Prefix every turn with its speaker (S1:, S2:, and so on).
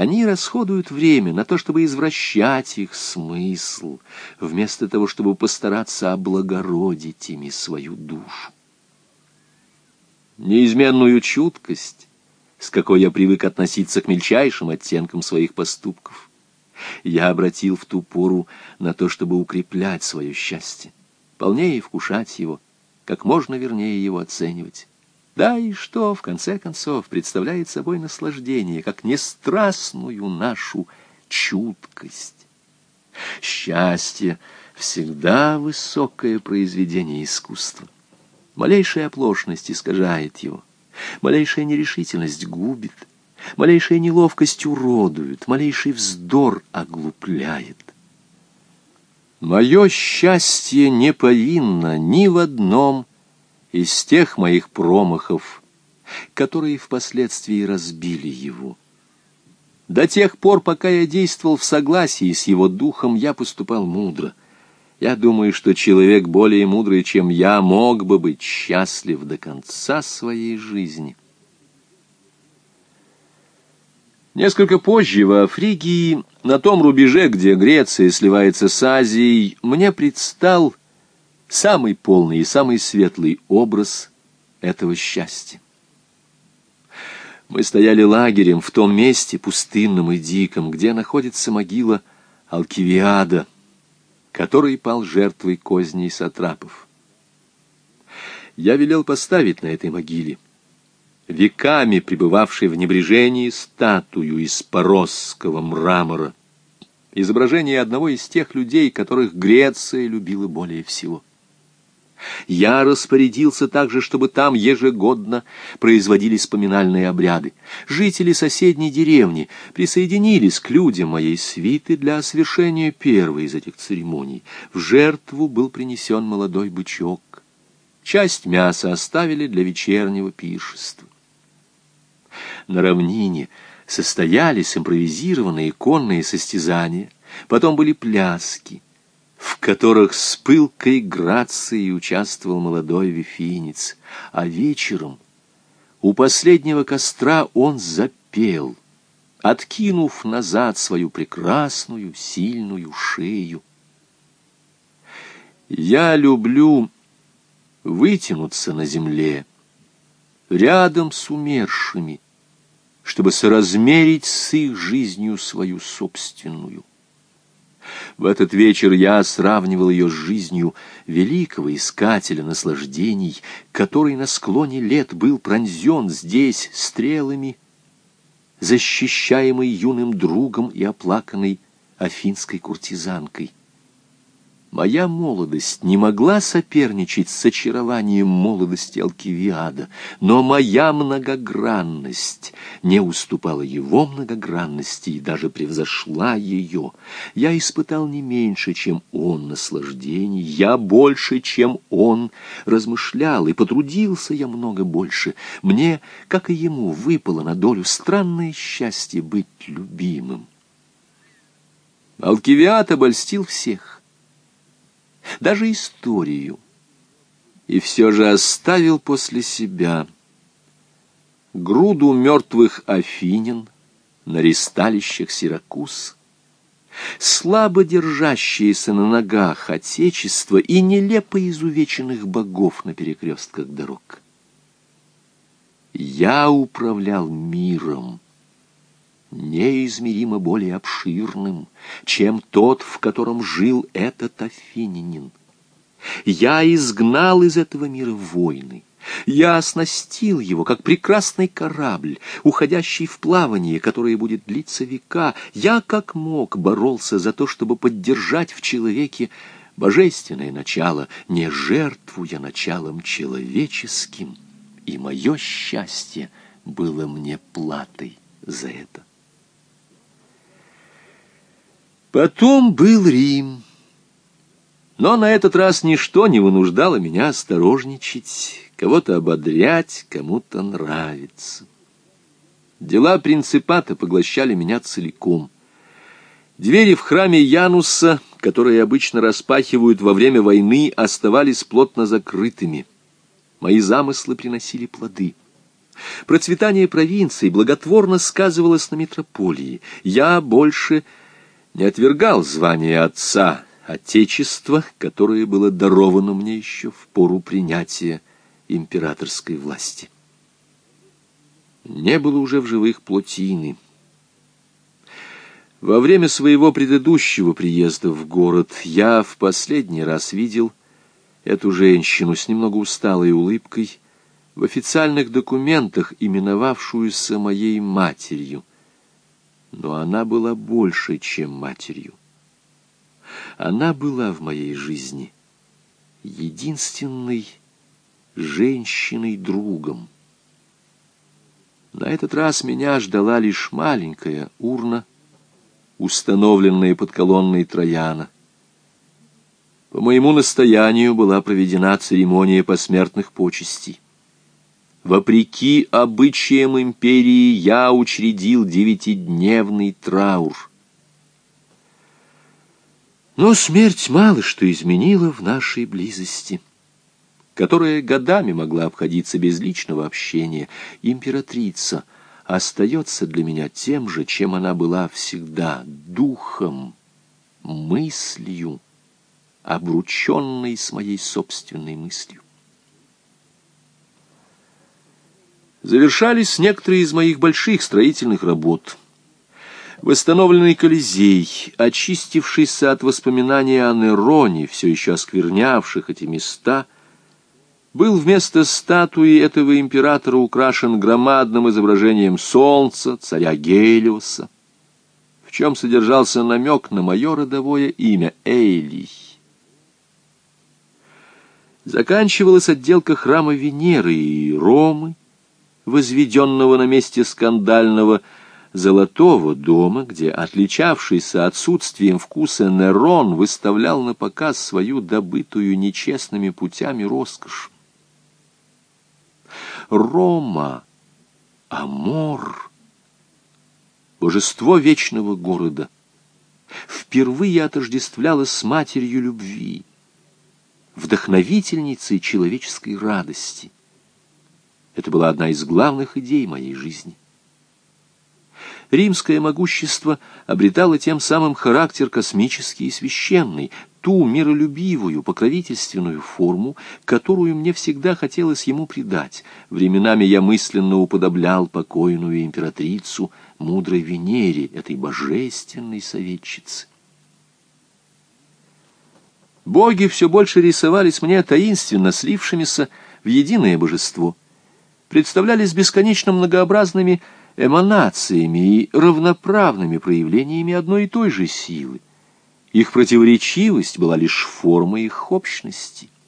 S1: Они расходуют время на то, чтобы извращать их смысл, вместо того, чтобы постараться облагородить ими свою душу. Неизменную чуткость, с какой я привык относиться к мельчайшим оттенкам своих поступков, я обратил в ту пору на то, чтобы укреплять свое счастье, полнее вкушать его, как можно вернее его оценивать. Да и что, в конце концов, представляет собой наслаждение, как нестрастную нашу чуткость. Счастье — всегда высокое произведение искусства. Малейшая оплошность искажает его, малейшая нерешительность губит, малейшая неловкость уродует, малейший вздор оглупляет. Мое счастье не повинно ни в одном из тех моих промахов, которые впоследствии разбили его. До тех пор, пока я действовал в согласии с его духом, я поступал мудро. Я думаю, что человек более мудрый, чем я, мог бы быть счастлив до конца своей жизни. Несколько позже во Фригии, на том рубеже, где Греция сливается с Азией, мне предстал самый полный и самый светлый образ этого счастья. Мы стояли лагерем в том месте, пустынном и диком, где находится могила Алкивиада, который пал жертвой козней сатрапов. Я велел поставить на этой могиле веками пребывавшей в небрежении статую из поросского мрамора, изображение одного из тех людей, которых Греция любила более всего. Я распорядился также, чтобы там ежегодно производились поминальные обряды. Жители соседней деревни присоединились к людям моей свиты для совершения первой из этих церемоний. В жертву был принесен молодой бычок. Часть мяса оставили для вечернего пиршества. На равнине состоялись импровизированные конные состязания, потом были пляски — в которых с пылкой грацией участвовал молодой вифинец, а вечером у последнего костра он запел, откинув назад свою прекрасную, сильную шею. Я люблю вытянуться на земле, рядом с умершими, чтобы соразмерить с их жизнью свою собственную. В этот вечер я сравнивал ее с жизнью великого искателя наслаждений, который на склоне лет был пронзен здесь стрелами, защищаемый юным другом и оплаканной афинской куртизанкой. Моя молодость не могла соперничать с очарованием молодости Алкивиада, но моя многогранность не уступала его многогранности и даже превзошла ее. Я испытал не меньше, чем он наслаждений, я больше, чем он размышлял, и потрудился я много больше. Мне, как и ему, выпало на долю странное счастье быть любимым. Алкивиад обольстил всех даже историю, и все же оставил после себя груду мертвых афинин на ристалищах Сиракуз, слабо держащиеся на ногах отечества и нелепо изувеченных богов на перекрестках дорог. Я управлял миром, неизмеримо более обширным, чем тот, в котором жил этот афининин. Я изгнал из этого мира войны. Я оснастил его, как прекрасный корабль, уходящий в плавание, которое будет длиться века. Я, как мог, боролся за то, чтобы поддержать в человеке божественное начало, не жертвуя началом человеческим. И мое счастье было мне платой за это. Потом был Рим. Но на этот раз ничто не вынуждало меня осторожничать, кого-то ободрять, кому-то нравиться. Дела принципата поглощали меня целиком. Двери в храме Януса, которые обычно распахивают во время войны, оставались плотно закрытыми. Мои замыслы приносили плоды. Процветание провинции благотворно сказывалось на метрополии. Я больше не отвергал звание отца, отечества, которое было даровано мне еще в пору принятия императорской власти. Не было уже в живых плотины. Во время своего предыдущего приезда в город я в последний раз видел эту женщину с немного усталой улыбкой, в официальных документах именовавшуюся моей матерью. Но она была больше, чем матерью. Она была в моей жизни единственной женщиной-другом. На этот раз меня ждала лишь маленькая урна, установленная под колонной Трояна. По моему настоянию была проведена церемония посмертных почестей. Вопреки обычаям империи я учредил девятидневный траур. Но смерть мало что изменила в нашей близости, которая годами могла обходиться без личного общения. Императрица остается для меня тем же, чем она была всегда, духом, мыслью, обрученной с моей собственной мыслью. Завершались некоторые из моих больших строительных работ. Восстановленный Колизей, очистившийся от воспоминаний о Нероне, все еще осквернявших эти места, был вместо статуи этого императора украшен громадным изображением солнца, царя Гелиоса, в чем содержался намек на мое родовое имя Эйлий. Заканчивалась отделка храма Венеры и Ромы, возведенного на месте скандального золотого дома, где отличавшийся отсутствием вкуса Нерон выставлял на показ свою добытую нечестными путями роскошь. Рома, Амор, божество вечного города, впервые отождествлялось с матерью любви, вдохновительницей человеческой радости — это была одна из главных идей моей жизни. Римское могущество обретало тем самым характер космический и священный, ту миролюбивую, покровительственную форму, которую мне всегда хотелось ему придать. Временами я мысленно уподоблял покойную императрицу мудрой Венере, этой божественной советчицы. Боги все больше рисовались мне таинственно слившимися в единое божество — представлялись бесконечно многообразными эманациями и равноправными проявлениями одной и той же силы. Их противоречивость была лишь формой их общности —